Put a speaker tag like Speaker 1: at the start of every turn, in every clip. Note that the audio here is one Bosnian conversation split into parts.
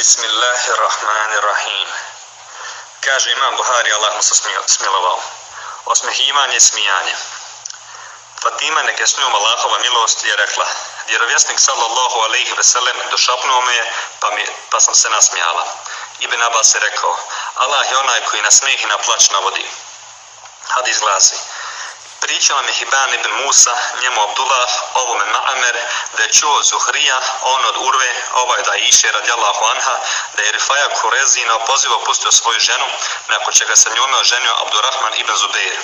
Speaker 1: Bismillahirrahmanirrahim. Kaže imam Buhari, Allah mu se smilovao. Osmehivanje i smijanje. Fatima neke s njom Allahova milost je rekla, vjerovjesnik sallallahu alaihi veselem došapnuo me je, pa, mi, pa sam se nasmijala. Ibn Abbas je rekao, Allah je onaj koji na smijeh i na plać navodi. Hadis glasi, Pričala mi Hiban ibn Musa, njemu Abdullah, ovome Ma'amer, da je čuo Zuhrija, on od Urve, ovaj da iše radijallahu anha, da je Rifaja Kurezi na opozivu pustio svoju ženu, nakon čega se njome oženio Abdurrahman ibn Zubeir.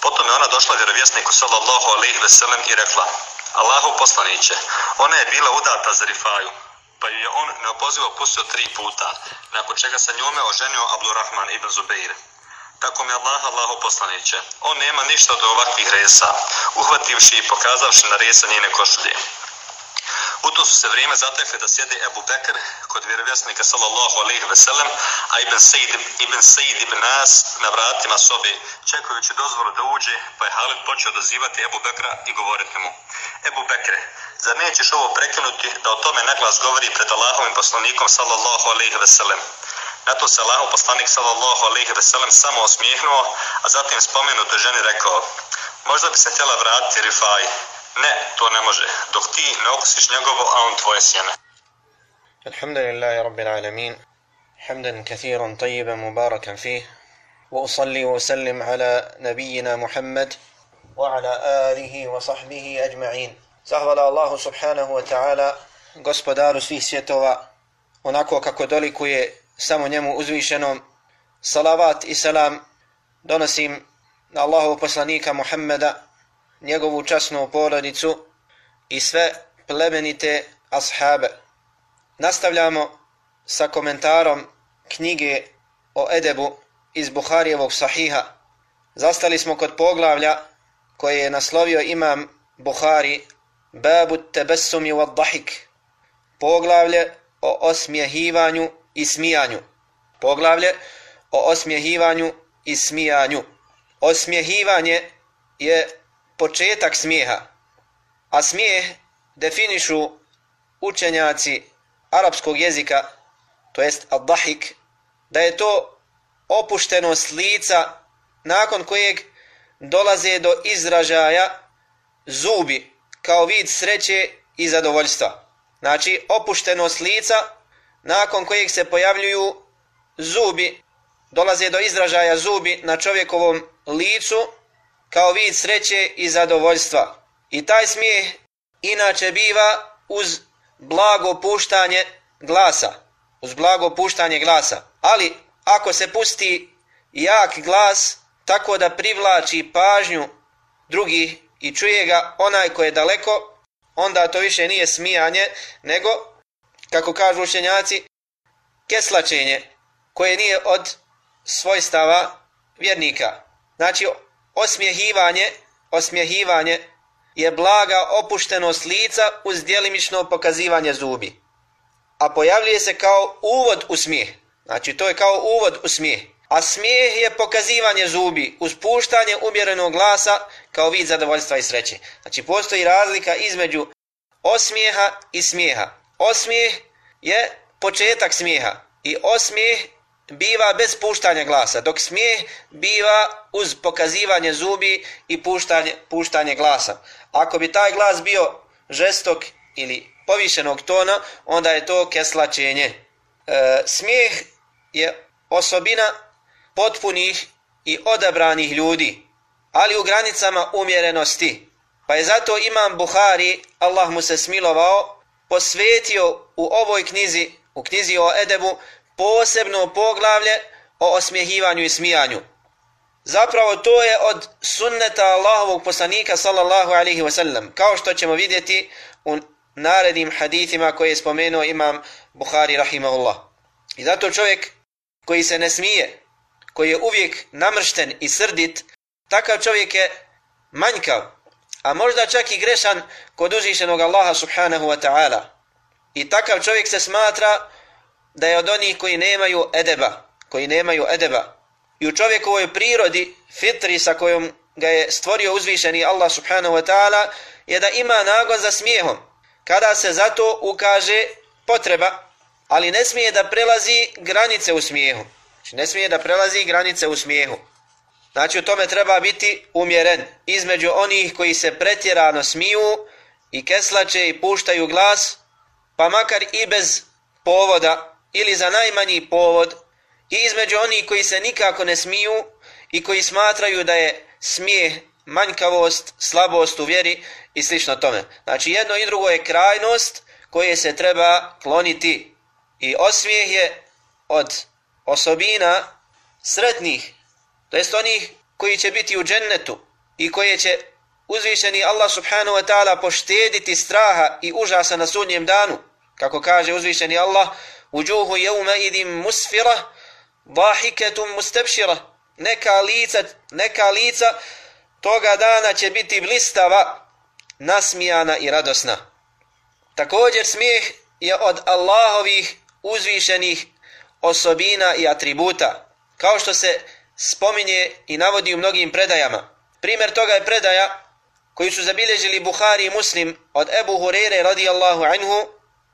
Speaker 1: Potom je ona došla vjerovjesniku sallallahu alaihi ve sellem i rekla, Allahu poslaniće, ona je bila udata za Rifaju, pa ju je on neopozivo pustio tri puta, nakon čega se njome oženio Abdurrahman ibn Zubeir tako mi Allah, Allaho poslaniće. On nema ništa od ovakvih resa, uhvativši i pokazavši na resa njene košulje. U to su se vrijeme zatekli da sjede Ebu Bekr kod vjerovjesnika sallallahu alaihi ve sellem, a Ibn Sejid, Ibn Sejid Ibn Nas na vratima sobi, čekajući dozvolu da uđe, pa je Halid počeo dozivati Ebu Bekra i govoriti mu, Ebu Bekre, zar nećeš ovo prekinuti da o tome naglas govori pred Allahovim poslanikom sallallahu alaihi ve sellem? Na to se Allahov poslanik sallallahu alejhi ve sellem samo osmijehnuo, a zatim spomenutoj ženi rekao: "Možda bi se htjela vratiti Rifaj. Ne, to ne može. Dok ti ne okusiš njegovo, a on tvoje sjeme."
Speaker 2: Alhamdulillahi rabbil alamin. حمدا كثيرا طيبا مباركا فيه واصلي واسلم على نبينا محمد وعلى اله وصحبه اجمعين zahvala Allahu subhanahu wa ta'ala gospodaru svih svjetova onako kako dolikuje samo njemu uzvišenom salavat i salam donosim na Allahov poslanika Muhammeda njegovu časnu porodicu i sve plemenite ashabe. Nastavljamo sa komentarom knjige o edebu iz Buharijevog sahiha. Zastali smo kod poglavlja koje je naslovio imam Buhari babu tebessumi wa dahik poglavlje o osmjehivanju i smijanju. Poglavlje o osmjehivanju i smijanju. Osmjehivanje je početak smijeha, a smijeh definišu učenjaci arapskog jezika, to jest al-dahik, da je to opuštenost lica nakon kojeg dolaze do izražaja zubi kao vid sreće i zadovoljstva. Znači, opuštenost lica nakon kojeg se pojavljuju zubi, dolaze do izražaja zubi na čovjekovom licu kao vid sreće i zadovoljstva. I taj smijeh inače biva uz blago puštanje glasa. Uz blago puštanje glasa. Ali ako se pusti jak glas tako da privlači pažnju drugih i čuje ga onaj ko je daleko, onda to više nije smijanje, nego kako kažu učenjaci, keslačenje koje nije od svojstava vjernika. Znači, osmjehivanje, osmjehivanje je blaga opuštenost lica uz djelimično pokazivanje zubi. A pojavljuje se kao uvod u smijeh. Znači, to je kao uvod u smijeh. A smijeh je pokazivanje zubi uz puštanje umjerenog glasa kao vid zadovoljstva i sreće. Znači, postoji razlika između osmijeha i smijeha. Osmijeh je početak smijeha i osmijeh biva bez puštanja glasa, dok smijeh biva uz pokazivanje zubi i puštanje, puštanje glasa. Ako bi taj glas bio žestok ili povišenog tona, onda je to keslačenje. E, smijeh je osobina potpunih i odabranih ljudi, ali u granicama umjerenosti. Pa je zato imam Buhari, Allah mu se smilovao, posvetio u ovoj knjizi, u knjizi o Edebu, posebno poglavlje o osmjehivanju i smijanju. Zapravo to je od sunneta Allahovog poslanika sallallahu alaihi wa sallam, kao što ćemo vidjeti u narednim hadithima koje je spomenuo imam Bukhari rahimahullah. I zato čovjek koji se ne smije, koji je uvijek namršten i srdit, takav čovjek je manjkav, a možda čak i grešan kod uzvišenog Allaha subhanahu wa ta'ala. I takav čovjek se smatra da je od onih koji nemaju edeba, koji nemaju edeba. I u čovjekovoj prirodi, fitri sa kojom ga je stvorio uzvišeni Allah subhanahu wa ta'ala, je da ima nagon za smijehom. Kada se zato ukaže potreba, ali ne smije da prelazi granice u smijehu. Znači ne smije da prelazi granice u smijehu. Znači u tome treba biti umjeren između onih koji se pretjerano smiju i keslače i puštaju glas, pa makar i bez povoda ili za najmanji povod, i između onih koji se nikako ne smiju i koji smatraju da je smijeh manjkavost, slabost u vjeri i slično tome. Znači jedno i drugo je krajnost koje se treba kloniti i osmijeh je od osobina sretnih, to jest onih koji će biti u džennetu i koje će uzvišeni Allah subhanahu wa ta'ala poštediti straha i užasa na sudnjem danu. Kako kaže uzvišeni Allah, uđuhu jevme idim musfira, vahiketum mustepšira. Neka lica, neka lica toga dana će biti blistava, nasmijana i radosna. Također smijeh je od Allahovih uzvišenih osobina i atributa, kao što se spominje i navodi u mnogim predajama. Primjer toga je predaja koju su zabilježili Buhari i Muslim od Ebu Hurere radijallahu anhu,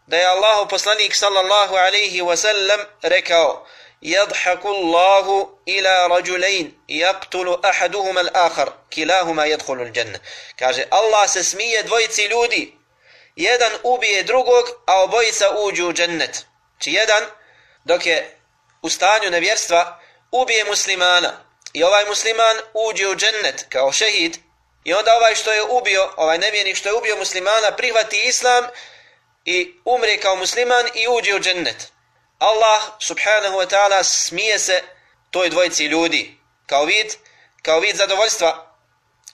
Speaker 2: da je Allahu poslanik sallallahu alaihi wasallam rekao يضحك الله إلى رجلين يقتل أحدهما الآخر كلاهما يدخل الجنة kaže Allah se smije dvojici ljudi jedan ubije drugog a obojica uđu u džennet či jedan dok je u stanju nevjerstva ubije muslimana. I ovaj musliman uđe u džennet kao šehid i onda ovaj što je ubio ovaj nevjernik što je ubio muslimana prihvati islam i umre kao musliman i uđe u džennet. Allah subhanahu wa ta'ala smije se toj dvojici ljudi. Kao vid, kao vid zadovoljstva.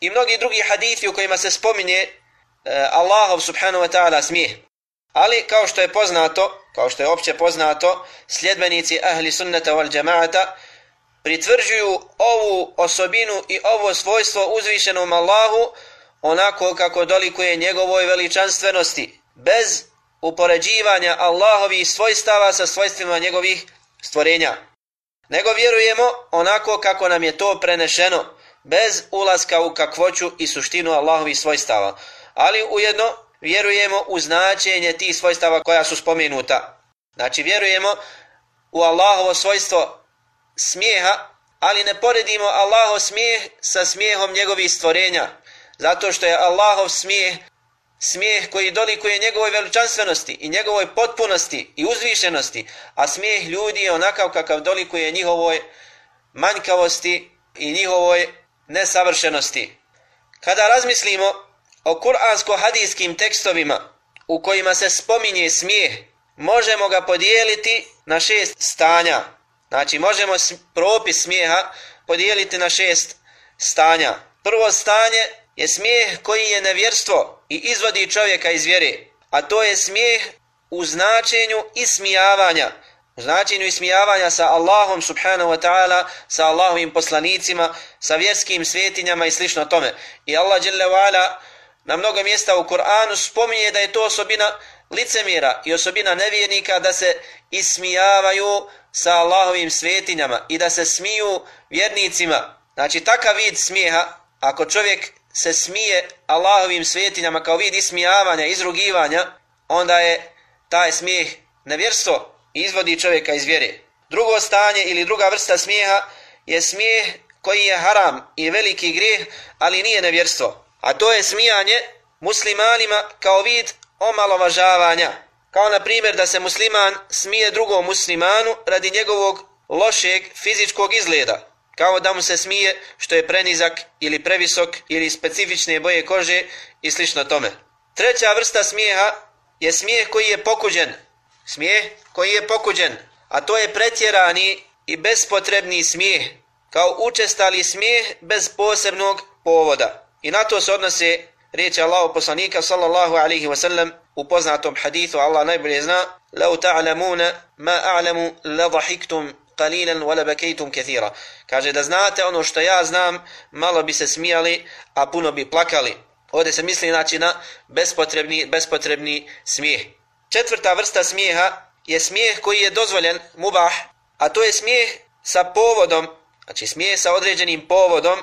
Speaker 2: I mnogi drugi hadithi u kojima se spominje e, Allahov subhanahu wa ta'ala smije. Ali kao što je poznato, kao što je opće poznato, sljedbenici ahli sunnata wal džemaata pritvrđuju ovu osobinu i ovo svojstvo uzvišenom Allahu onako kako dolikuje njegovoj veličanstvenosti, bez upoređivanja Allahovih svojstava sa svojstvima njegovih stvorenja. Nego vjerujemo onako kako nam je to prenešeno, bez ulaska u kakvoću i suštinu Allahovih svojstava. Ali ujedno vjerujemo u značenje tih svojstava koja su spomenuta. Znači vjerujemo u Allahovo svojstvo smijeha, ali ne poredimo Allahov smijeh sa smijehom njegovih stvorenja. Zato što je Allahov smijeh smijeh koji dolikuje njegovoj veličanstvenosti i njegovoj potpunosti i uzvišenosti, a smijeh ljudi je onakav kakav dolikuje njihovoj manjkavosti i njihovoj nesavršenosti. Kada razmislimo o kuransko-hadijskim tekstovima u kojima se spominje smijeh, možemo ga podijeliti na šest stanja. Znači, možemo propis smijeha podijeliti na šest stanja. Prvo stanje je smijeh koji je nevjerstvo i izvodi čovjeka iz vjere, a to je smijeh u značenju ismijavanja, u značenju ismijavanja sa Allahom subhanahu wa ta'ala, sa Allahovim poslanicima, sa vjerskim svetinjama i slično tome. I Allah ala, na mnogo mjesta u Kur'anu spominje da je to osobina licemira i osobina nevjernika da se ismijavaju sa Allahovim svetinjama i da se smiju vjernicima. Znači takav vid smijeha, ako čovjek se smije Allahovim svetinjama kao vid ismijavanja, izrugivanja, onda je taj smijeh nevjerstvo i izvodi čovjeka iz vjere. Drugo stanje ili druga vrsta smijeha je smijeh koji je haram i veliki grijeh, ali nije nevjerstvo. A to je smijanje muslimanima kao vid omalovažavanja. Kao na primjer da se musliman smije drugom muslimanu radi njegovog lošeg fizičkog izgleda kao da mu se smije što je prenizak ili previsok ili specifične boje kože i slično tome. Treća vrsta smijeha je smijeh koji je pokuđen. Smijeh koji je pokuđen, a to je pretjerani i bespotrebni smijeh, kao učestali smijeh bez posebnog povoda. I na to se odnose riječi Allahu poslanika sallallahu alaihi wasallam u poznatom hadithu Allah najbolje zna لو تعلمون ما أعلم لضحكتم qalilan wala bakaytum kathira. Kaže da znate ono što ja znam, malo bi se smijali, a puno bi plakali. Ovdje se misli znači na bespotrebni, bespotrebni smijeh. Četvrta vrsta smijeha je smijeh koji je dozvoljen, mubah, a to je smijeh sa povodom, znači smijeh sa određenim povodom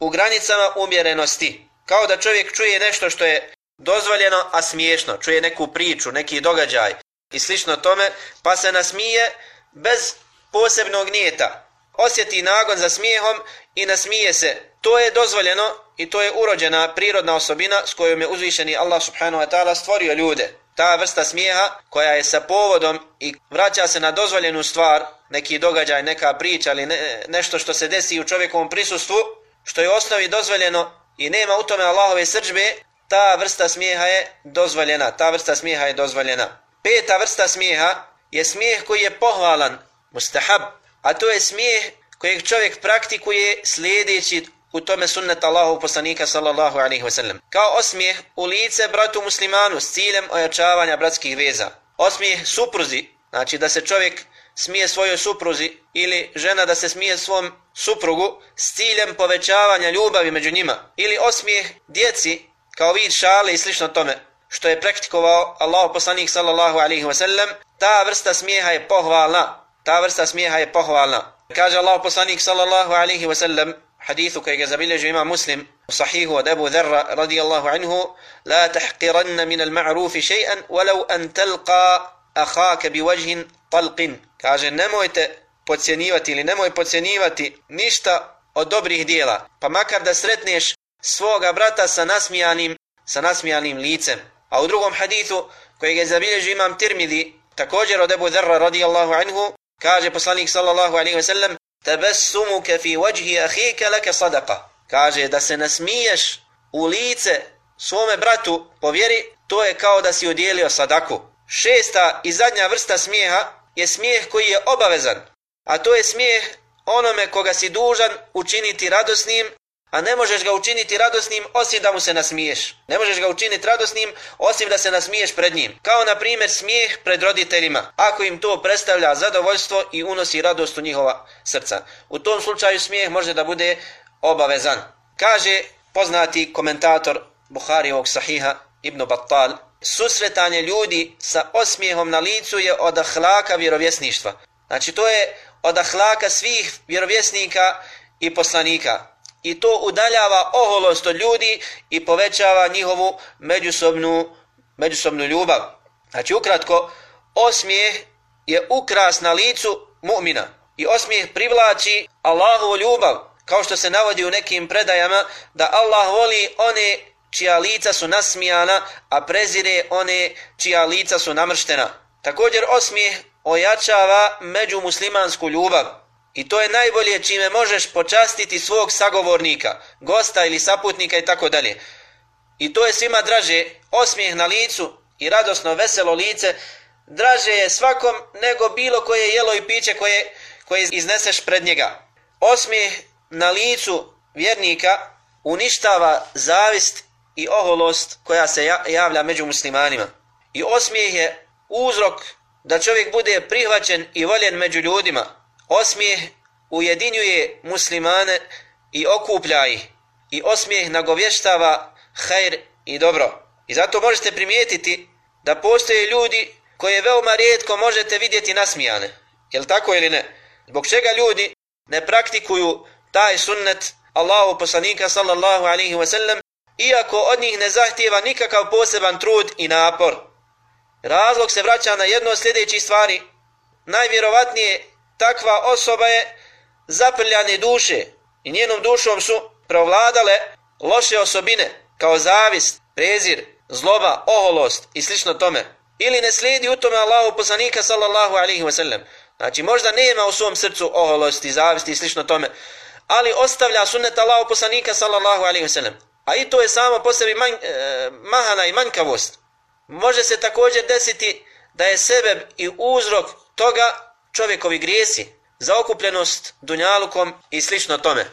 Speaker 2: u granicama umjerenosti. Kao da čovjek čuje nešto što je dozvoljeno, a smiješno. Čuje neku priču, neki događaj i slično tome, pa se nasmije bez posebnog nijeta. Osjeti nagon za smijehom i nasmije se. To je dozvoljeno i to je urođena prirodna osobina s kojom je uzvišeni Allah subhanahu wa ta'ala stvorio ljude. Ta vrsta smijeha koja je sa povodom i vraća se na dozvoljenu stvar, neki događaj, neka priča ili ne, nešto što se desi u čovjekovom prisustvu, što je osnovi dozvoljeno i nema u tome Allahove srđbe, ta vrsta smijeha je dozvoljena. Ta vrsta smijeha je dozvoljena. Peta vrsta smijeha je smijeh koji je pohvalan, mustahab, a to je smijeh kojeg čovjek praktikuje slijedeći u tome sunnet Allahu poslanika sallallahu alaihi wa sallam. Kao osmijeh u lice bratu muslimanu s ciljem ojačavanja bratskih veza. Osmijeh supruzi, znači da se čovjek smije svojoj supruzi ili žena da se smije svom suprugu s ciljem povećavanja ljubavi među njima. Ili osmijeh djeci kao vid šale i slično tome što je praktikovao Allah poslanik sallallahu alaihi ve sellem ta vrsta smijeha je pohvalna. Ta vrsta smijeha je pohvalna. Kaže Allah poslanik sallallahu alaihi ve sellem hadithu kojeg je zabilježio ima muslim, u sahihu od Ebu Dherra radijallahu anhu, la tahqiranna min al ma'rufi še'an, walau an talqa ahaka bi wajhin talqin. Kaže, nemojte pocijenivati ili nemoj pocijenivati ništa od dobrih dijela, pa makar da sretneš svoga brata sa nasmijanim, sa nasmijanim licem. A u drugom hadithu kojeg je zabilježio imam Tirmidi, također od Ebu Dharra radijallahu anhu, kaže poslanik sallallahu alaihi ve sellem, tabassumuka fi wajhi akhika laka sadaqa. Kaže da se nasmiješ u lice svome bratu po vjeri, to je kao da si udjelio sadaku. Šesta i zadnja vrsta smijeha je smijeh koji je obavezan, a to je smijeh onome koga si dužan učiniti radosnim A ne možeš ga učiniti radosnim osim da mu se nasmiješ. Ne možeš ga učiniti radosnim osim da se nasmiješ pred njim. Kao na primjer smijeh pred roditeljima. Ako im to predstavlja zadovoljstvo i unosi radost u njihova srca. U tom slučaju smijeh može da bude obavezan. Kaže poznati komentator Buharijevog sahiha Ibn Battal. Susretanje ljudi sa osmijehom na licu je od ahlaka vjerovjesništva. Znači to je od ahlaka svih vjerovjesnika i poslanika i to udaljava oholost od ljudi i povećava njihovu međusobnu, međusobnu ljubav. Znači, ukratko, osmijeh je ukras na licu mu'mina i osmijeh privlači Allahovu ljubav, kao što se navodi u nekim predajama, da Allah voli one čija lica su nasmijana, a prezire one čija lica su namrštena. Također osmijeh ojačava među muslimansku ljubav. I to je najbolje čime možeš počastiti svog sagovornika, gosta ili saputnika i tako dalje. I to je svima draže, osmijeh na licu i radosno veselo lice, draže je svakom nego bilo koje jelo i piće koje, koje izneseš pred njega. Osmijeh na licu vjernika uništava zavist i oholost koja se javlja među muslimanima. I osmijeh je uzrok da čovjek bude prihvaćen i voljen među ljudima, Osmijeh ujedinjuje muslimane i okuplja ih. I osmijeh nagovještava hajr i dobro. I zato možete primijetiti da postoje ljudi koje veoma rijetko možete vidjeti nasmijane. Jel tako ili ne? Zbog čega ljudi ne praktikuju taj sunnet Allahu poslanika sallallahu alaihi wasallam iako od njih ne zahtjeva nikakav poseban trud i napor. Razlog se vraća na jedno od sljedećih stvari. Najvjerovatnije takva osoba je zaprljane duše i njenom dušom su provladale loše osobine kao zavist, prezir, zloba, oholost i slično tome. Ili ne slijedi u tome Allahu poslanika sallallahu alaihi wa sallam. Znači možda nema u svom srcu oholosti, zavisti i slično tome, ali ostavlja sunnet Allahu poslanika sallallahu alaihi wa sallam. A i to je samo po sebi manj, e, mahana i manjkavost. Može se također desiti da je sebe i uzrok toga čovjekovi grijesi, zaokupljenost dunjalukom i slično tome.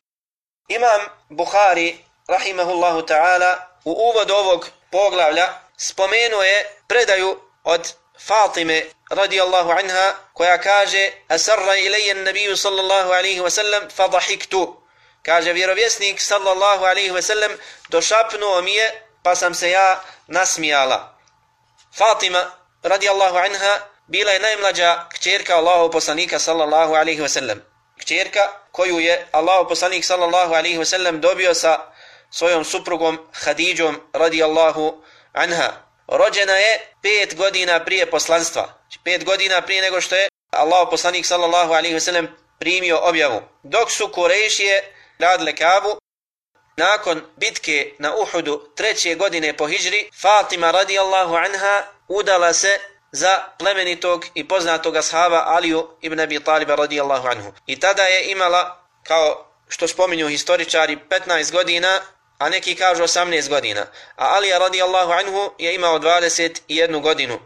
Speaker 2: Imam Buhari, rahimahullahu ta'ala, u uvod ovog poglavlja spomenuo je predaju od Fatime radijallahu anha koja kaže Asarra ilajen nabiju sallallahu alaihi wa sallam fadahiktu. Kaže vjerovjesnik sallallahu alaihi ve sellem došapnuo mi je pa sam se ja nasmijala. Fatima radijallahu anha bila je najmlađa kćerka Allahov poslanika sallallahu alaihi ve sellem. Kćerka koju je Allahov poslanik sallallahu alaihi ve sellem dobio sa svojom suprugom Hadidžom radijallahu anha. Rođena je pet godina prije poslanstva. pet godina prije nego što je Allah poslanik sallallahu alaihi sellem primio objavu. Dok su Kurešije radile Kaabu, nakon bitke na Uhudu treće godine po Hidžri, Fatima radijallahu anha udala se za plemenitog i poznatog ashaba Aliju ibn Abi Taliba radijallahu anhu. I tada je imala, kao što spominju historičari, 15 godina, a neki kažu 18 godina. A Alija radijallahu anhu je imao 21 godinu.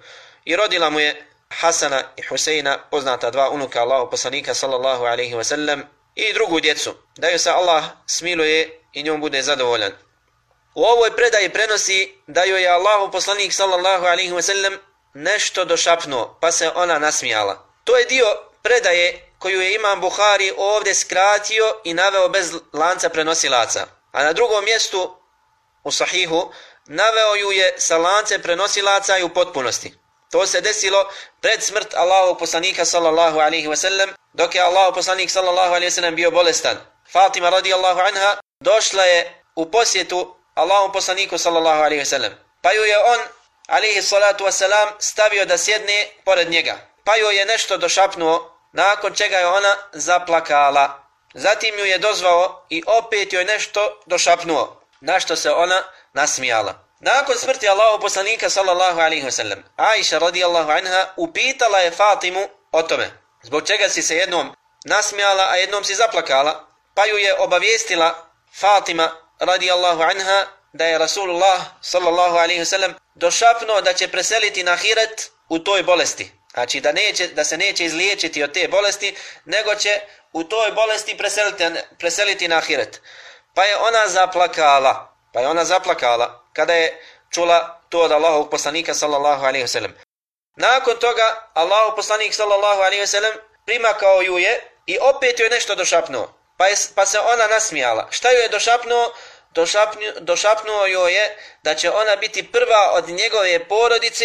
Speaker 2: I rodila mu je Hasana i Huseina, poznata dva unuka Allahu poslanika sallallahu alaihi wasallam, i drugu djecu, da joj se Allah smiluje i njom bude zadovoljan. U ovoj predaji prenosi da joj je Allahu poslanik sallallahu alaihi wa sallam nešto došapnuo, pa se ona nasmijala. To je dio predaje koju je imam Buhari ovdje skratio i naveo bez lanca prenosilaca. A na drugom mjestu u sahihu naveo ju je sa lance prenosilaca i u potpunosti. To se desilo pred smrt Allahovog poslanika sallallahu alaihi wasallam, dok je Allahov poslanik sallallahu alaihi wasallam bio bolestan. Fatima radijallahu anha došla je u posjetu Allahovom poslaniku sallallahu alaihi wasallam. Pa ju je on alaihi salatu wasalam stavio da sjedne pored njega. Pa ju je nešto došapnuo, nakon čega je ona zaplakala. Zatim ju je dozvao i opet joj nešto došapnuo, na što se ona nasmijala. Nakon smrti Allahu poslanika sallallahu alaihi wa sallam, Aisha radijallahu anha upitala je Fatimu o tome. Zbog čega si se jednom nasmijala, a jednom si zaplakala, pa ju je obavijestila Fatima radijallahu anha da je Rasulullah sallallahu alaihi wa sallam došapnuo da će preseliti na hiret u toj bolesti. Znači da, neće, da se neće izliječiti od te bolesti, nego će u toj bolesti preseliti, preseliti na hiret. Pa je ona zaplakala. Pa je ona zaplakala kada je čula to od Allahovog poslanika sallallahu alaihi ve sellem. Nakon toga Allahov poslanik sallallahu alaihi ve sellem primakao ju je i opet ju je nešto došapnuo. Pa, je, pa se ona nasmijala. Šta ju je došapnuo? Došapnuo, došapnuo joj je da će ona biti prva od njegove porodice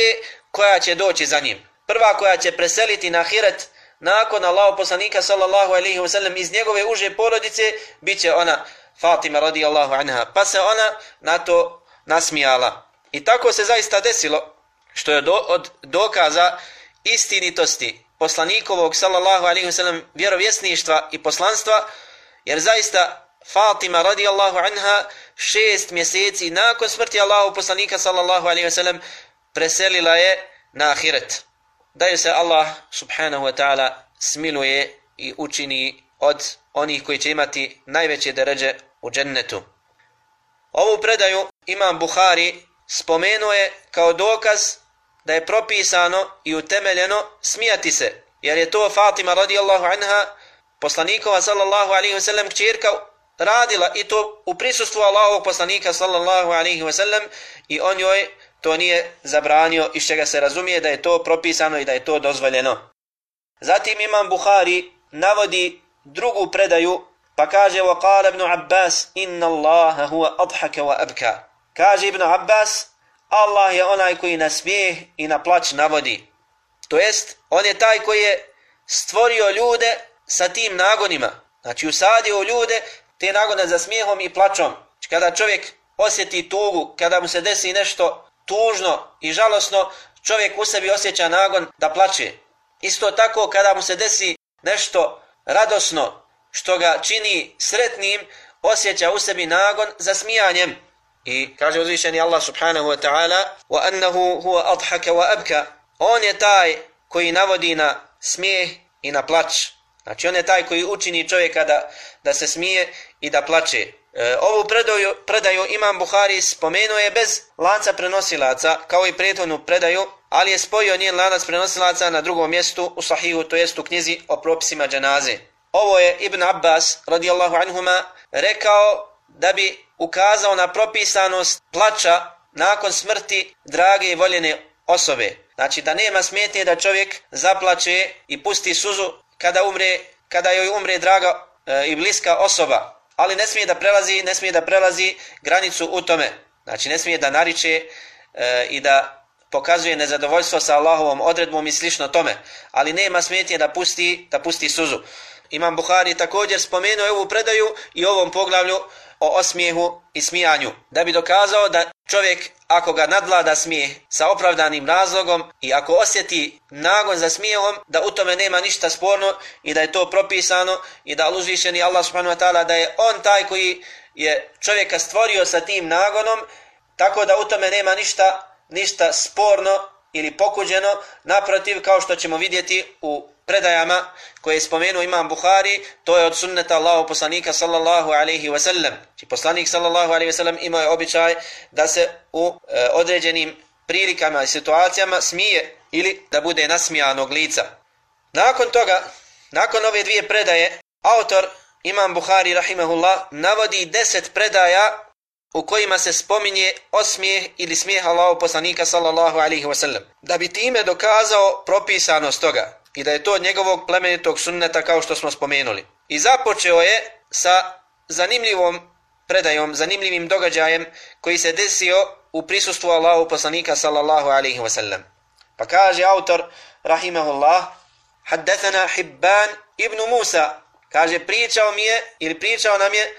Speaker 2: koja će doći za njim. Prva koja će preseliti na hiret nakon Allahov poslanika sallallahu alaihi ve sellem iz njegove uže porodice bit će ona Fatima radijallahu anha. Pa se ona na to nasmijala. I tako se zaista desilo, što je do, od dokaza istinitosti poslanikovog, sallallahu alaihi wasallam, vjerovjesništva i poslanstva, jer zaista Fatima radijallahu anha šest mjeseci nakon smrti Allahu poslanika, sallallahu alaihi wasallam, preselila je na ahiret. Da je se Allah subhanahu wa ta'ala smiluje i učini od onih koji će imati najveće deređe u džennetu. Ovu predaju Imam Buhari spomenuo je kao dokaz da je propisano i utemeljeno smijati se, jer je to Fatima radijallahu anha, poslanikova sallallahu alaihi wasallam kćerka radila i to u prisustvu Allahovog poslanika sallallahu alaihi wasallam i on joj to nije zabranio iz čega se razumije da je to propisano i da je to dozvoljeno. Zatim Imam Buhari navodi drugu predaju Pa kaže wa qala ibn Abbas inna Allah huwa adhaka wa abka. Kaže ibn Abbas Allah je onaj koji na smijeh i na plać navodi. To jest on je taj koji je stvorio ljude sa tim nagonima. Znači usadio ljude te nagone za smijehom i plačom. Znači kada čovjek osjeti tugu, kada mu se desi nešto tužno i žalosno, čovjek u sebi osjeća nagon da plače. Isto tako kada mu se desi nešto radosno, što ga čini sretnim, osjeća u sebi nagon za smijanjem. I kaže uzvišeni Allah subhanahu wa ta'ala wa annahu huwa وَأَبْكَ wa abka. On je taj koji navodi na smijeh i na plać. Znači on je taj koji učini čovjeka da, da se smije i da plače. E, ovu predaju, predaju Imam Buhari spomenuo je bez lanca prenosilaca kao i prethodnu predaju, ali je spojio njen lanac prenosilaca na drugom mjestu u sahihu, to jest u knjizi o propisima dženaze. Ovo je Ibn Abbas radijallahu anhuma rekao da bi ukazao na propisanost plaća nakon smrti drage i voljene osobe. Znači da nema smetnje da čovjek zaplače i pusti suzu kada umre, kada joj umre draga e, i bliska osoba. Ali ne smije da prelazi, ne smije da prelazi granicu u tome. Znači ne smije da nariče e, i da pokazuje nezadovoljstvo sa Allahovom odredbom i slično tome. Ali nema smetnje da pusti, da pusti suzu. Imam Buhari također spomenuo ovu predaju i ovom poglavlju o osmijehu i smijanju, da bi dokazao da čovjek ako ga nadvlada smijeh sa opravdanim razlogom i ako osjeti nagon za smijehom, da u tome nema ništa sporno i da je to propisano i da uzvišeni Allah subhanahu wa ta'ala da je on taj koji je čovjeka stvorio sa tim nagonom, tako da u tome nema ništa, ništa sporno ili pokuđeno, naprotiv kao što ćemo vidjeti u predajama koje je spomenuo imam Buhari, to je od sunneta Allahu poslanika sallallahu alaihi wa sallam. Či poslanik sallallahu alaihi wa sallam imao je običaj da se u e, određenim prilikama i situacijama smije ili da bude nasmijanog lica. Nakon toga, nakon ove dvije predaje, autor imam Buhari rahimehullah navodi deset predaja u kojima se spominje osmijeh ili smijeh Allahov poslanika sallallahu alaihi wasallam. Da bi time dokazao propisanost toga i da je to od njegovog plemenitog sunneta kao što smo spomenuli. I započeo je sa zanimljivom predajom, zanimljivim događajem koji se desio u prisustvu Allahu poslanika sallallahu alaihi wasallam. Pa kaže autor, rahimahullah, haddathana Hibban ibn Musa, kaže pričao mi je, ili pričao nam je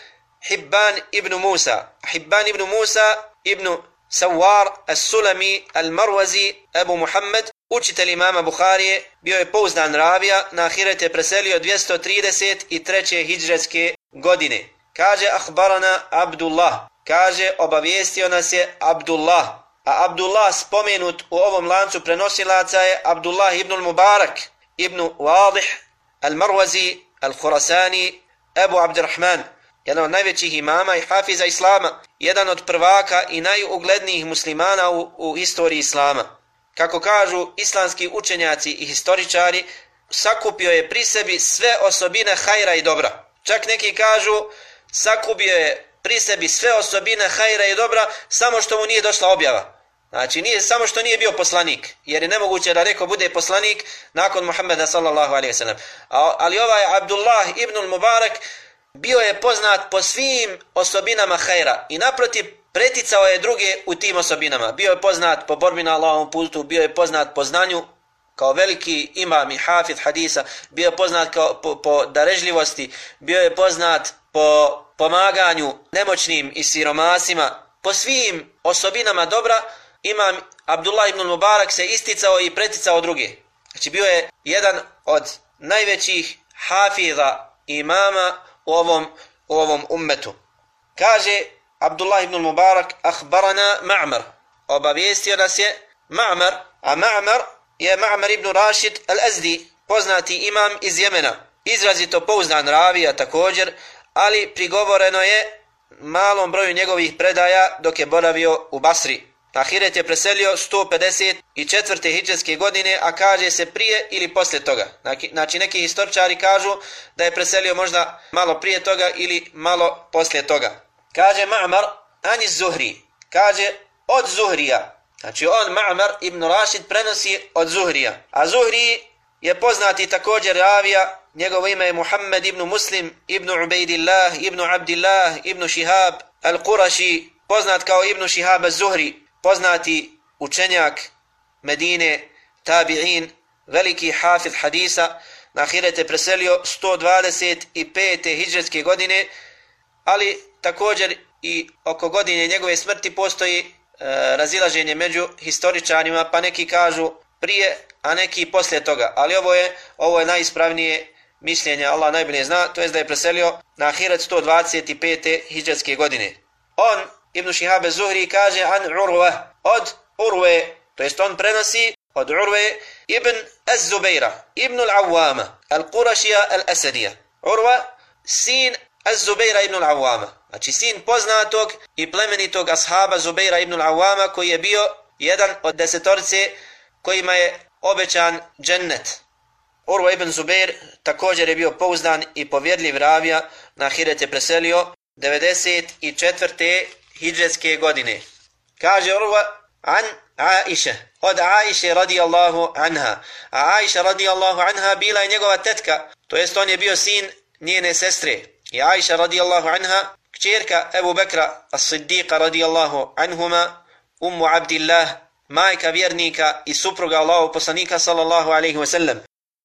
Speaker 2: Hibban ibn Musa. Hibban ibn Musa ibn Sawar as-Sulami al-Marwazi Abu Muhammad učitelj imama Buharije, bio je pouzdan ravija, na Ahiret je preselio 233. hijđretske godine. Kaže Ahbarana Abdullah, kaže obavijestio nas je Abdullah, a Abdullah spomenut u ovom lancu prenosilaca je Abdullah ibn Mubarak, ibn Wadih, al-Marwazi, al-Khurasani, Abu Abdurrahman, jedan od najvećih imama i hafiza Islama, jedan od prvaka i najuglednijih muslimana u, u istoriji Islama kako kažu islamski učenjaci i historičari, sakupio je pri sebi sve osobine hajra i dobra. Čak neki kažu, sakupio je pri sebi sve osobine hajra i dobra, samo što mu nije došla objava. Znači, nije samo što nije bio poslanik, jer je nemoguće da reko bude poslanik nakon Muhammeda sallallahu alaihi sallam. Ali ovaj Abdullah ibn Mubarak bio je poznat po svim osobinama hajra i naprotiv preticao je druge u tim osobinama. Bio je poznat po borbi na Allahovom putu, bio je poznat po znanju kao veliki imam i hafid hadisa, bio je poznat kao, po, po darežljivosti, bio je poznat po pomaganju nemoćnim i siromasima, po svim osobinama dobra, imam Abdullah ibn Mubarak se isticao i preticao druge. Znači bio je jedan od najvećih hafiza imama u ovom, u ovom ummetu. Kaže Abdullah ibn Mubarak ahbarana Ma'mar. Obavijestio nas je Ma'mar, a Ma'mar je Ma'mar ibn Rashid al-Azdi, poznati imam iz Jemena. Izrazito pouznan ravija također, ali prigovoreno je malom broju njegovih predaja dok je boravio u Basri. Tahiret je preselio 154. hijđanske godine, a kaže se prije ili poslije toga. Znači neki historičari kažu da je preselio možda malo prije toga ili malo poslije toga. Kaže Ma'mar ani Zuhri. Kaže od Zuhrija. Znači on Ma'mar ibn Rashid prenosi od Zuhrija. A Zuhri je poznati također ravija. Njegovo ime je Muhammed ibn Muslim ibn Ubejdillah ibn Abdillah ibn Shihab al-Qurashi. Poznat kao ibn Shihab al-Zuhri. Poznati učenjak Medine, tabi'in, veliki hafid hadisa. Na ahirete preselio 125. hijđarske godine. Ali također i oko godine njegove smrti postoji e, razilaženje među historičarima, pa neki kažu prije, a neki poslije toga. Ali ovo je ovo je najispravnije mišljenje, Allah najbolje zna, to je da je preselio na Ahiret 125. hijđarske godine. On, Ibn Šihabe Zuhri, kaže an Urwa, od Urve, to jest on prenosi od Urve ibn Az-Zubeira, ibn Al-Awwama, Al-Qurashija Al-Asadija. Urwa, sin Az-Zubeira ibn Al-Awwama. Znači sin poznatog i plemenitog ashaba Zubeira ibn Al-Awwama koji je bio jedan od desetorce kojima je obećan džennet. Urwa ibn Zubeir također je bio pouzdan i povjedljiv ravija na Hiret je preselio 94 hijđetske godine. Kaže Urva an Aisha, od Aisha radijallahu anha. A Aisha radijallahu anha bila je njegova tetka, to jest on je bio sin njene sestre. I Aisha radijallahu anha, kćerka Ebu Bekra as-Siddiqa radijallahu anhuma, ummu Abdillah, majka vjernika i supruga Allahu poslanika sallallahu alaihi wa sallam,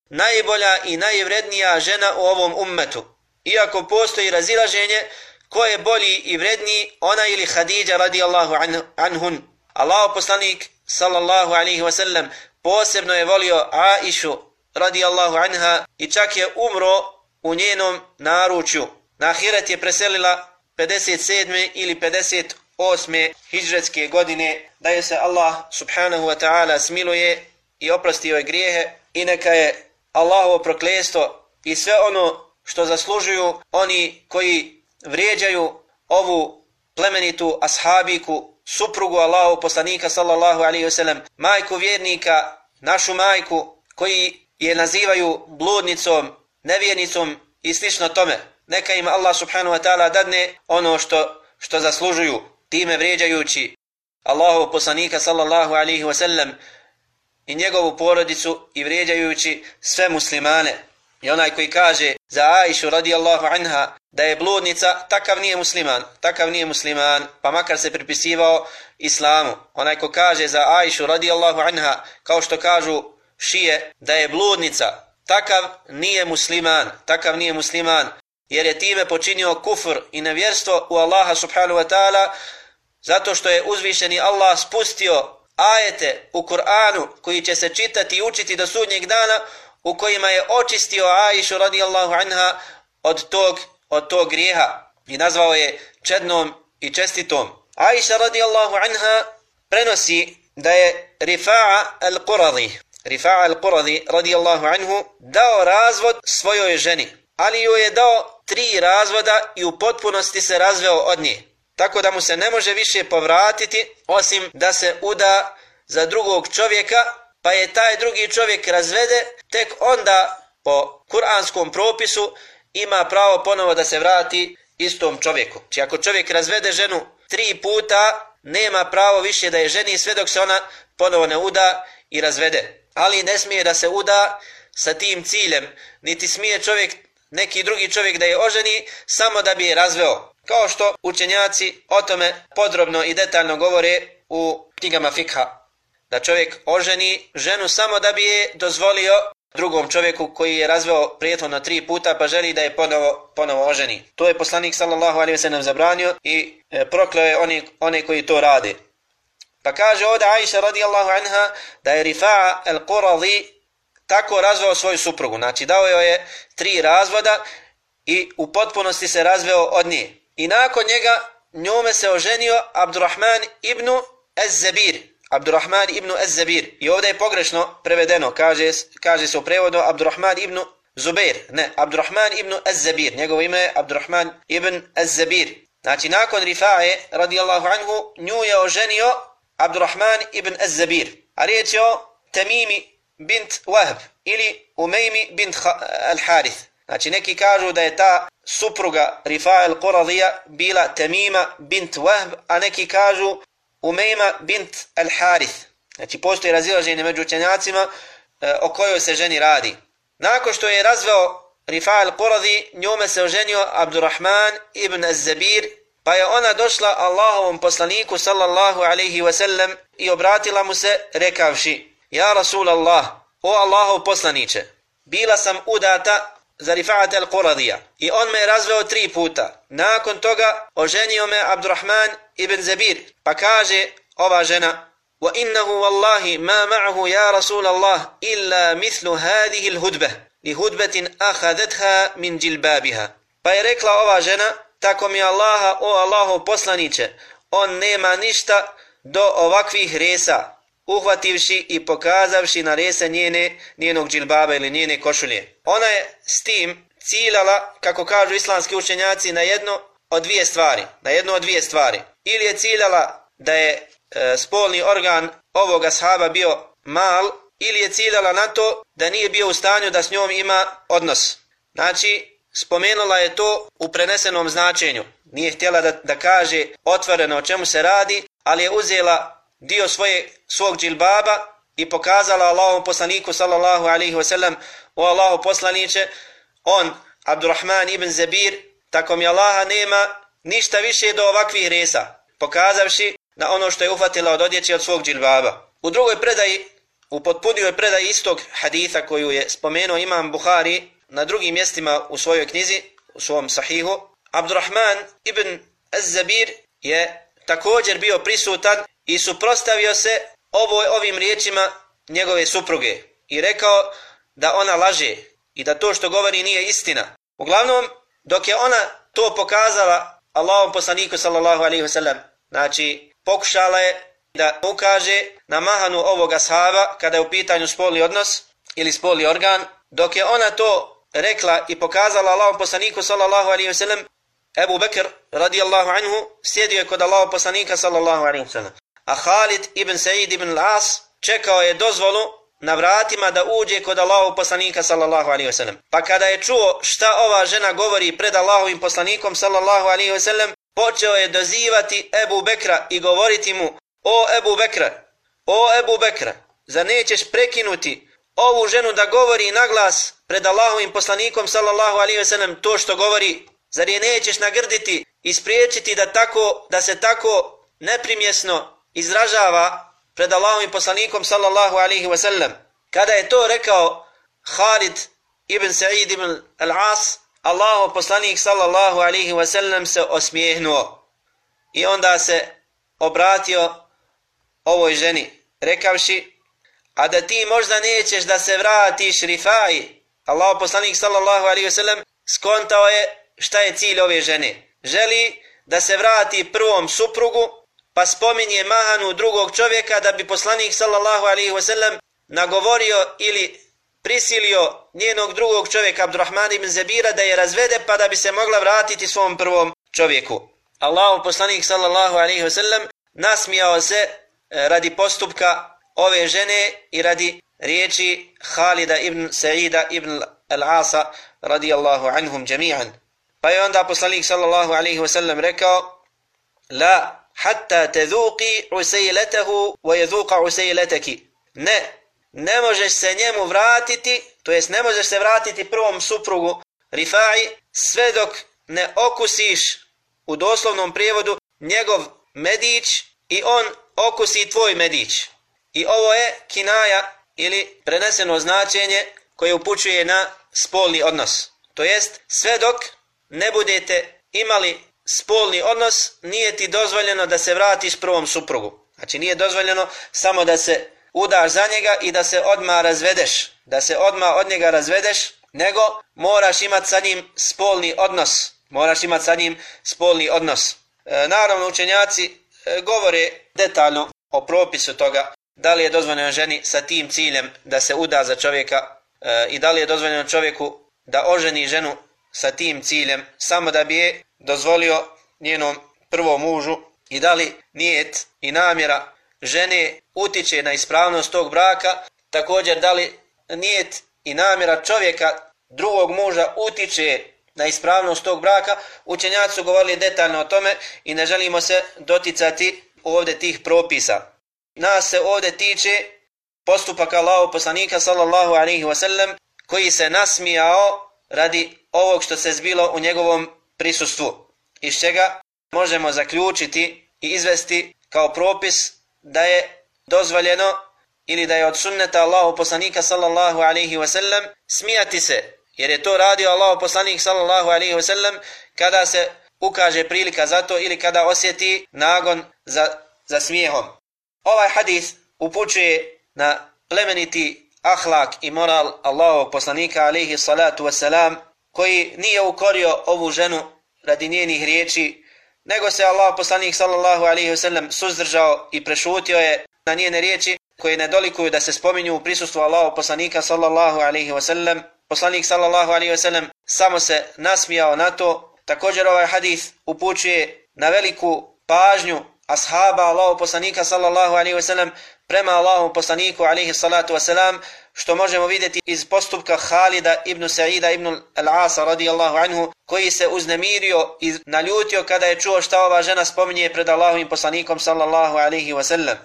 Speaker 2: najbolja i najvrednija žena u ovom ummetu. Iako postoji razilaženje ko je bolji i vredniji, ona ili Hadidja radijallahu anhun. Allah poslanik sallallahu alaihi wa sallam posebno je volio Aishu radijallahu anha i čak je umro u njenom naručju. Na ahiret je preselila 57. ili 58. hijđretske godine da je se Allah subhanahu wa ta'ala smiluje i oprostio je grijehe i neka je Allahovo proklesto i sve ono što zaslužuju oni koji vrijeđaju ovu plemenitu ashabiku, suprugu Allahu poslanika sallallahu alaihi ve sellem, majku vjernika, našu majku, koji je nazivaju bludnicom, nevjernicom i slično tome. Neka im Allah subhanahu wa ta'ala dadne ono što, što zaslužuju, time vrijeđajući Allahu poslanika sallallahu alaihi ve sellem i njegovu porodicu i vrijeđajući sve muslimane. I onaj koji kaže za Aishu radijallahu anha da je bludnica, takav nije musliman, takav nije musliman, pa makar se pripisivao islamu. Onaj ko kaže za Aishu radijallahu anha, kao što kažu šije, da je bludnica, takav nije musliman, takav nije musliman, jer je time počinio kufr i nevjerstvo u Allaha subhanahu wa ta'ala, zato što je uzvišeni Allah spustio ajete u Kur'anu koji će se čitati i učiti do sudnjeg dana u kojima je očistio Aishu radijallahu anha od tog, od tog grijeha i nazvao je čednom i čestitom. Aisha radijallahu anha prenosi da je Rifa'a al-Quradi, Rifa'a al-Quradi radijallahu anhu dao razvod svojoj ženi, ali joj je dao tri razvoda i u potpunosti se razveo od nje tako da mu se ne može više povratiti osim da se uda za drugog čovjeka, pa je taj drugi čovjek razvede, tek onda po kuranskom propisu ima pravo ponovo da se vrati istom čovjeku. Či ako čovjek razvede ženu tri puta, nema pravo više da je ženi sve dok se ona ponovo ne uda i razvede. Ali ne smije da se uda sa tim ciljem, niti smije čovjek, neki drugi čovjek da je oženi samo da bi je razveo. Kao što učenjaci o tome podrobno i detaljno govore u knjigama fikha. Da čovjek oženi ženu samo da bi je dozvolio drugom čovjeku koji je razveo prijetno tri puta pa želi da je ponovo, ponovo oženi. To je poslanik sallallahu alaihi ve sellem zabranio i e, prokleo je oni, one koji to rade. Pa kaže ovdje Aisha radijallahu anha da je Rifa'a al-Quradi tako razveo svoju suprugu. Znači dao joj je tri razvoda i u potpunosti se razveo od nje. I nakon njega njome se oženio Abdurrahman ibn Az-Zabir. Abdurrahman ibn Az-Zabir. I ovdje je pogrešno prevedeno. Kaže, kaže se u prevodu Abdurrahman ibn Zubair. Ne, Abdurrahman ibn Az-Zabir. Njegovo ime je Abdurrahman ibn Az-Zabir. Znači, nakon Rifae, radijallahu anhu, nju je oženio Abdurrahman ibn Az-Zabir. A riječ je o Tamimi bint Wahb ili Umejmi bint Al-Harith. Znači, neki kažu da je ta supruga Rifael Qoradija bila Tamima bint Wahb, a neki kažu Umejma bint Al-Harith. Znači postoji razilaženje među učenjacima e, o kojoj se ženi radi. Nakon što je razveo Rifael Qoradi, njome se oženio Abdurrahman ibn al-Zabir, pa je ona došla Allahovom poslaniku sallallahu alaihi wasallam i obratila mu se rekavši Ja Rasul Allah, o Allahov poslaniće, bila sam udata za Rifa'at al-Quradija. I on me razveo tri puta. Nakon toga oženio me Abdurrahman ibn Zabir. Pa kaže ova žena وَإِنَّهُ وَاللَّهِ مَا مَعَهُ يَا رَسُولَ اللَّهِ إِلَّا مِثْلُ هَذِهِ الْهُدْبَةِ لِهُدْبَةٍ أَخَذَتْهَا مِنْ جِلْبَابِهَا Pa je rekla ova žena, tako mi Allaha, o Allahu poslaniće, on nema ništa do ovakvih resa, uhvativši i pokazavši na rese njene, njenog džilbaba ili njene košulje. Ona je s tim ciljala, kako kažu islamski učenjaci, na jedno od dvije stvari. Na jedno od dvije stvari. Ili je ciljala da je e, spolni organ ovoga sahaba bio mal, ili je ciljala na to da nije bio u stanju da s njom ima odnos. Znači, spomenula je to u prenesenom značenju. Nije htjela da, da kaže otvoreno o čemu se radi, ali je uzela dio svoje svog džilbaba i pokazala Allahom poslaniku sallallahu alaihi wa sallam o Allahu poslaniće on Abdurrahman ibn Zabir tako mi Allaha nema ništa više do ovakvih resa pokazavši na ono što je uhvatila od odjeće od svog džilbaba. U drugoj predaji u potpunijoj predaji istog haditha koju je spomenuo imam Buhari na drugim mjestima u svojoj knjizi u svom sahihu Abdurrahman ibn Az-Zabir je također bio prisutan i suprostavio se ovoj, ovim riječima njegove supruge i rekao da ona laže i da to što govori nije istina. Uglavnom, dok je ona to pokazala Allahom poslaniku sallallahu alaihi wasallam, znači pokušala je da ukaže na mahanu ovoga sahaba kada je u pitanju spolni odnos ili spolni organ, dok je ona to rekla i pokazala Allahom poslaniku sallallahu alaihi wasallam, Ebu Bekr radijallahu anhu sjedio je kod Allahom poslanika sallallahu alaihi wasallam. A Khalid ibn Sa'id ibn Las čekao je dozvolu na vratima da uđe kod Allahov poslanika sallallahu alaihi wasallam. Pa kada je čuo šta ova žena govori pred Allahovim poslanikom sallallahu alaihi wasallam, počeo je dozivati Ebu Bekra i govoriti mu, o Ebu Bekra, o Ebu Bekra, za nećeš prekinuti ovu ženu da govori na glas pred Allahovim poslanikom sallallahu alaihi wasallam to što govori, zar je nećeš nagrditi i spriječiti da tako da se tako neprimjesno izražava pred Allahom i poslanikom sallallahu alaihi wa sallam. Kada je to rekao Khalid ibn Sa'id ibn al-As, Allaho poslanik sallallahu alaihi wa sallam se osmijehnuo. I onda se obratio ovoj ženi, rekavši, a da ti možda nećeš da se vratiš rifai. Allaho poslanik sallallahu alaihi wa sallam skontao je šta je cilj ove žene. Želi da se vrati prvom suprugu, pa spominje mahanu drugog čovjeka da bi poslanik sallallahu alaihi wasallam nagovorio ili prisilio njenog drugog čovjeka Abdurrahman ibn Zabira da je razvede pa da bi se mogla vratiti svom prvom čovjeku. Allahu poslanik sallallahu alaihi wasallam nasmijao se e, radi postupka ove žene i radi riječi Halida ibn Sa'ida ibn al-Asa radijallahu anhum jami'an. Pa je onda poslanik sallallahu alaihi wasallam rekao La hatta tadhuqi usaylatahu wa yadhuqa usaylataki ne ne možeš se njemu vratiti to jest ne možeš se vratiti prvom suprugu Rifai sve dok ne okusiš u doslovnom prijevodu njegov medić i on okusi tvoj medić. I ovo je kinaja ili preneseno značenje koje upućuje na spolni odnos. To jest sve dok ne budete imali spolni odnos, nije ti dozvoljeno da se vratiš prvom suprugu. Znači nije dozvoljeno samo da se udaš za njega i da se odma razvedeš, da se odma od njega razvedeš, nego moraš imati sa njim spolni odnos. Moraš imati sa njim spolni odnos. E, naravno učenjaci e, govore detaljno o propisu toga da li je dozvoljeno ženi sa tim ciljem da se uda za čovjeka e, i da li je dozvoljeno čovjeku da oženi ženu sa tim ciljem samo da bi je dozvolio njenom prvom mužu i da li nijet i namjera žene utiče na ispravnost tog braka, također da li nijet i namjera čovjeka drugog muža utiče na ispravnost tog braka, učenjaci su govorili detaljno o tome i ne želimo se doticati ovdje tih propisa. Nas se ovdje tiče postupaka Allahu poslanika sallallahu alaihi wasallam koji se nasmijao radi ovog što se zbilo u njegovom prisustvu, iz čega možemo zaključiti i izvesti kao propis da je dozvoljeno ili da je od sunneta Allahu poslanika sallallahu alaihi wa sallam smijati se, jer je to radio Allahu poslanik sallallahu alaihi wa sallam kada se ukaže prilika za to ili kada osjeti nagon za, za smijehom. Ovaj hadis upućuje na plemeniti ahlak i moral Allahovog poslanika alaihi salatu wasalam koji nije ukorio ovu ženu radi njenih riječi, nego se Allah poslanik sallallahu alaihi wasallam suzdržao i prešutio je na njene riječi koje ne dolikuju da se spominju u prisustvu Allahu poslanika sallallahu alaihi wasallam. Poslanik sallallahu alaihi wasallam samo se nasmijao na to. Također ovaj hadith upućuje na veliku pažnju ashaba Allahu poslanika sallallahu alaihi wasallam prema Allahu poslaniku alaihi salatu wasalam što možemo vidjeti iz postupka Halida ibn Sa'ida ibn al-Asa radijallahu anhu, koji se uznemirio i naljutio kada je čuo šta ova žena spominje pred Allahovim poslanikom sallallahu alaihi wasallam.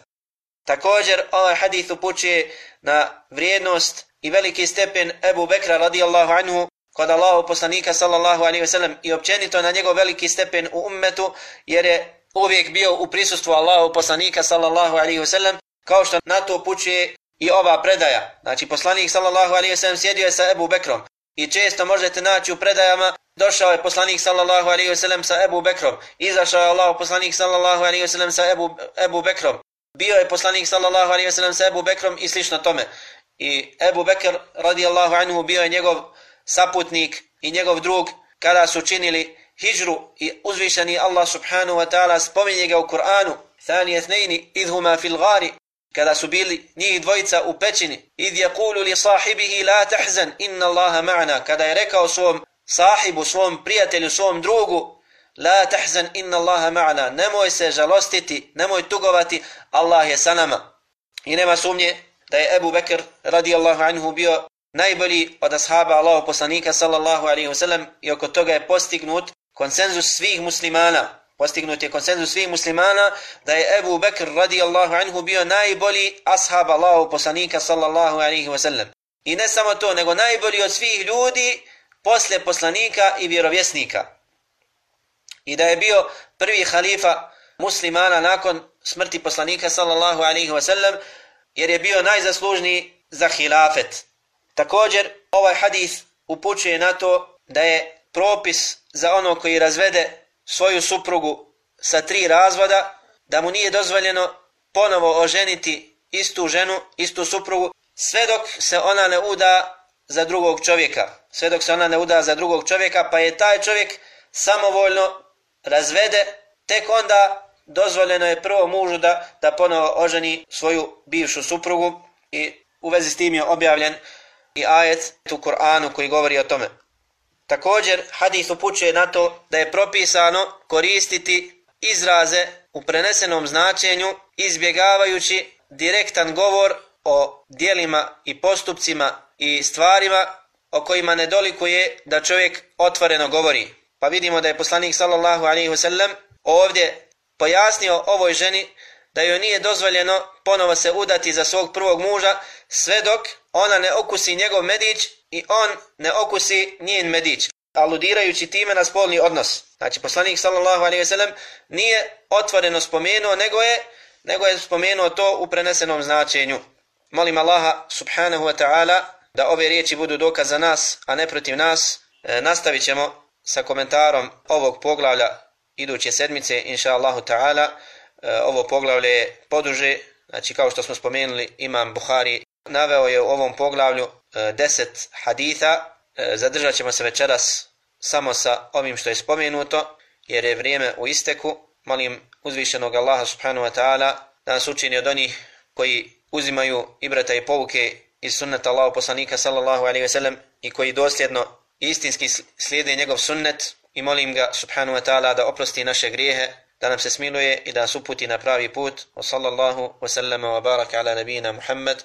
Speaker 2: Također, ovaj hadith upućuje na vrijednost i veliki stepen Ebu Bekra radijallahu anhu, kod Allahu poslanika sallallahu alaihi wasallam i općenito na njegov veliki stepen u ummetu, jer je uvijek bio u prisustvu Allahov poslanika sallallahu alaihi wasallam kao što na to upućuje i ova predaja. Znači, poslanik sallallahu alaihi wasallam sjedio je sa Ebu Bekrom i često možete naći u predajama došao je poslanik sallallahu alaihi wasallam sa Ebu Bekrom, izašao je Allah poslanik sallallahu alaihi wasallam sa Ebu, Ebu Bekrom, bio je poslanik sallallahu alaihi wasallam sa Ebu Bekrom i slično tome. I Ebu Bekr radijallahu anhu bio je njegov saputnik i njegov drug kada su činili hijđru i uzvišeni Allah subhanahu wa ta'ala spominje ga u Kur'anu Thani etnejni idhuma fil gari kada su bili njih dvojica u pećini id yaqulu li sahibihi la tahzan inna Allaha ma'ana. Kada je rekao svom sahibu svom prijatelju svom drugu la tahzan inna Allaha ma'ana. Nemoj se žalostiti nemoj tugovati Allah je sa nama. I nema sumnje da je Ebu Bekr radijallahu anhu bio najbolji od ashaba Allahu poslanika sallallahu alaihi wasallam i oko toga je postignut konsenzus svih muslimana. Postignut je konsenzus svih muslimana da je Ebu Bekr radijallahu anhu bio najbolji ashab Allahu poslanika sallallahu alaihi wa sallam. I ne samo to, nego najbolji od svih ljudi posle poslanika i vjerovjesnika. I da je bio prvi halifa muslimana nakon smrti poslanika sallallahu alaihi wa sallam, jer je bio najzaslužniji za hilafet. Također, ovaj hadith upućuje na to da je propis za ono koji razvede svoju suprugu sa tri razvoda, da mu nije dozvoljeno ponovo oženiti istu ženu, istu suprugu, sve dok se ona ne uda za drugog čovjeka. Sve dok se ona ne uda za drugog čovjeka, pa je taj čovjek samovoljno razvede, tek onda dozvoljeno je prvo mužu da, da ponovo oženi svoju bivšu suprugu i u vezi s tim je objavljen i ajet u Kur'anu koji govori o tome. Također, hadis upućuje na to da je propisano koristiti izraze u prenesenom značenju izbjegavajući direktan govor o dijelima i postupcima i stvarima o kojima ne dolikuje da čovjek otvoreno govori. Pa vidimo da je poslanik sallallahu alaihi wasallam ovdje pojasnio ovoj ženi da joj nije dozvoljeno ponovo se udati za svog prvog muža sve dok ona ne okusi njegov medić i on ne okusi njen medić, aludirajući time na spolni odnos. Znači, poslanik sallallahu alaihi ve sellem nije otvoreno spomenuo, nego je, nego je spomenuo to u prenesenom značenju. Molim Allaha subhanahu wa ta'ala da ove riječi budu dokaz za nas, a ne protiv nas. E, nastavit ćemo sa komentarom ovog poglavlja iduće sedmice, inša Allahu ta'ala. E, ovo poglavlje je poduže, znači kao što smo spomenuli, imam Buhari naveo je u ovom poglavlju e, deset haditha. E, zadržat ćemo se večeras samo sa ovim što je spomenuto, jer je vrijeme u isteku. Molim uzvišenog Allaha subhanahu wa ta'ala da nas učini od onih koji uzimaju ibrata i povuke iz sunneta Allahu poslanika sallallahu alaihi ve sellem i koji dosljedno istinski slijede njegov sunnet i molim ga subhanahu wa ta'ala da oprosti naše grijehe, da nam se smiluje i da nas uputi na pravi put. Wa sallallahu wa sallama wa baraka ala nabina Muhammad.